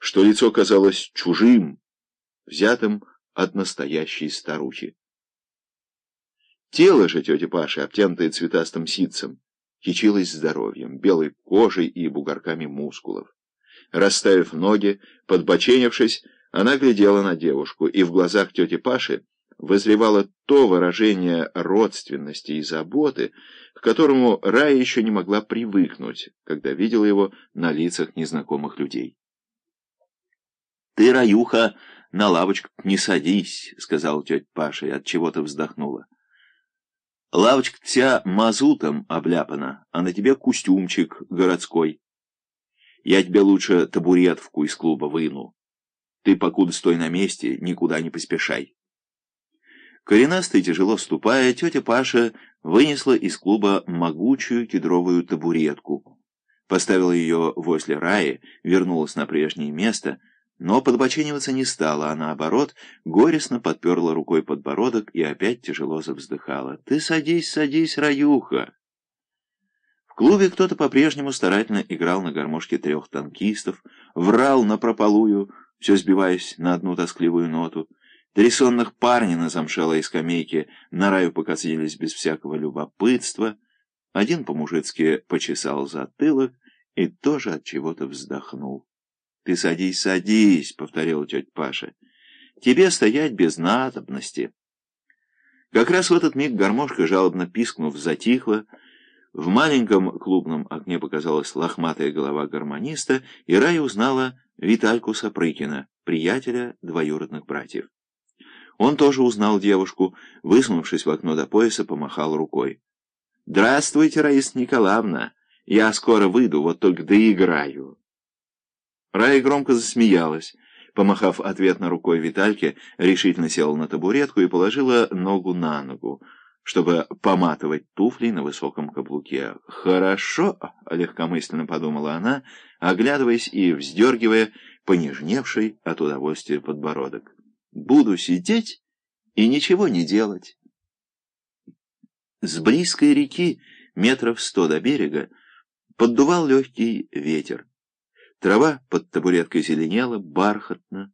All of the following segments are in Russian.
что лицо казалось чужим, взятым от настоящей старухи. Тело же тети Паши, обтянутое цветастым ситцем, кичилось здоровьем, белой кожей и бугорками мускулов. Расставив ноги, подбоченившись, она глядела на девушку, и в глазах тети Паши возревало то выражение родственности и заботы, к которому Рая еще не могла привыкнуть, когда видела его на лицах незнакомых людей. «Ты, Раюха, на лавочку не садись», — сказала тетя Паша и от чего-то вздохнула. «Лавочка вся мазутом обляпана, а на тебе костюмчик городской. Я тебе лучше табуретку из клуба выну. Ты, покуда стой на месте, никуда не поспешай». Коренастый, тяжело ступая, тетя Паша вынесла из клуба могучую кедровую табуретку, поставила ее возле Раи, вернулась на прежнее место, но подбочениваться не стала, а наоборот, горестно подперла рукой подбородок и опять тяжело завздыхала. «Ты садись, садись, Раюха!» В клубе кто-то по-прежнему старательно играл на гармошке трех танкистов, врал напропалую, все сбиваясь на одну тоскливую ноту. Три сонных парня на замшелой скамейке на раю покосились без всякого любопытства. Один по-мужицки почесал затылок и тоже от чего-то вздохнул. — Ты садись, садись, — повторила тетя Паша. — Тебе стоять без надобности. Как раз в этот миг гармошка, жалобно пискнув, затихла. В маленьком клубном окне показалась лохматая голова гармониста, и Рая узнала Витальку Сапрыкина, приятеля двоюродных братьев. Он тоже узнал девушку, высунувшись в окно до пояса, помахал рукой. «Здравствуйте, Раиса Николаевна! Я скоро выйду, вот только доиграю». Рая громко засмеялась. Помахав ответно рукой Витальке, решительно села на табуретку и положила ногу на ногу, чтобы поматывать туфли на высоком каблуке. «Хорошо!» — легкомысленно подумала она, оглядываясь и вздергивая понежневший от удовольствия подбородок. Буду сидеть и ничего не делать. С близкой реки, метров сто до берега, поддувал легкий ветер. Трава под табуреткой зеленела, бархатно.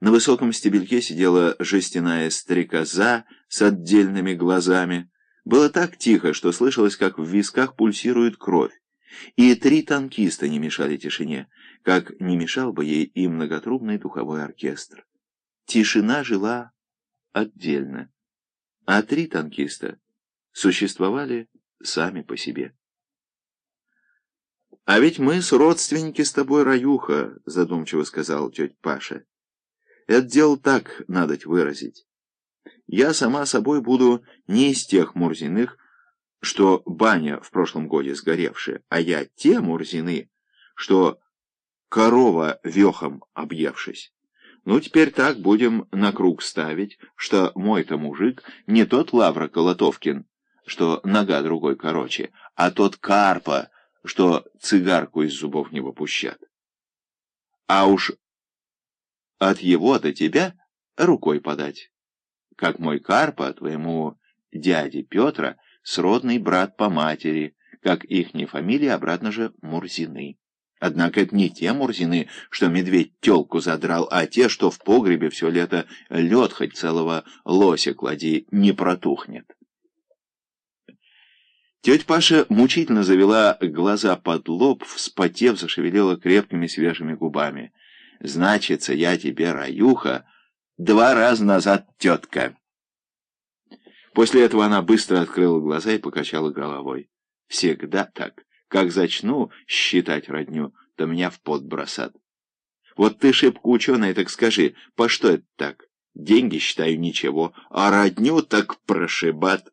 На высоком стебельке сидела жестяная стрекоза с отдельными глазами. Было так тихо, что слышалось, как в висках пульсирует кровь. И три танкиста не мешали тишине, как не мешал бы ей и многотрубный духовой оркестр. Тишина жила отдельно, а три танкиста существовали сами по себе. «А ведь мы с родственники с тобой, Раюха», — задумчиво сказал тетя Паша. «Это дело так надо выразить. Я сама собой буду не из тех Мурзиных, что баня в прошлом годе сгоревшая, а я те Мурзины, что корова вехом объевшись». Ну, теперь так будем на круг ставить, что мой-то мужик не тот Лавра Колотовкин, что нога другой короче, а тот Карпа, что цигарку из зубов не выпущат. А уж от его до тебя рукой подать. Как мой Карпа твоему дяде Петра сродный брат по матери, как ихней фамилии обратно же Мурзины. Однако это не те Мурзины, что медведь телку задрал, а те, что в погребе все лето лед хоть целого лося клади, не протухнет. Тетя Паша мучительно завела глаза под лоб, вспотев, зашевелила крепкими свежими губами. «Значится, я тебе, Раюха, два раза назад тетка». После этого она быстро открыла глаза и покачала головой. «Всегда так». Как зачну считать родню, то меня в пот бросат. Вот ты шибко ученая, так скажи, по что это так? Деньги считаю ничего, а родню так прошибат.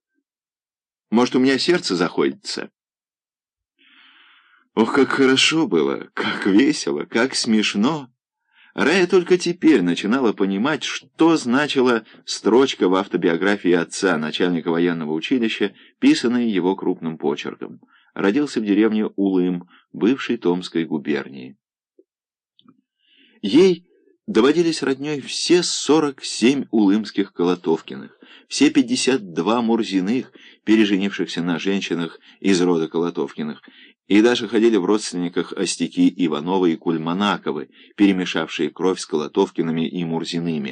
Может, у меня сердце заходится? Ох, как хорошо было, как весело, как смешно. Рая только теперь начинала понимать, что значила строчка в автобиографии отца, начальника военного училища, писанная его крупным почерком родился в деревне Улым, бывшей Томской губернии. Ей Доводились родней все 47 улымских Колотовкиных, все 52 Мурзиных, переженившихся на женщинах из рода Колотовкиных, и даже ходили в родственниках Остяки Ивановы и Кульманаковы, перемешавшие кровь с Колотовкиными и Мурзиными,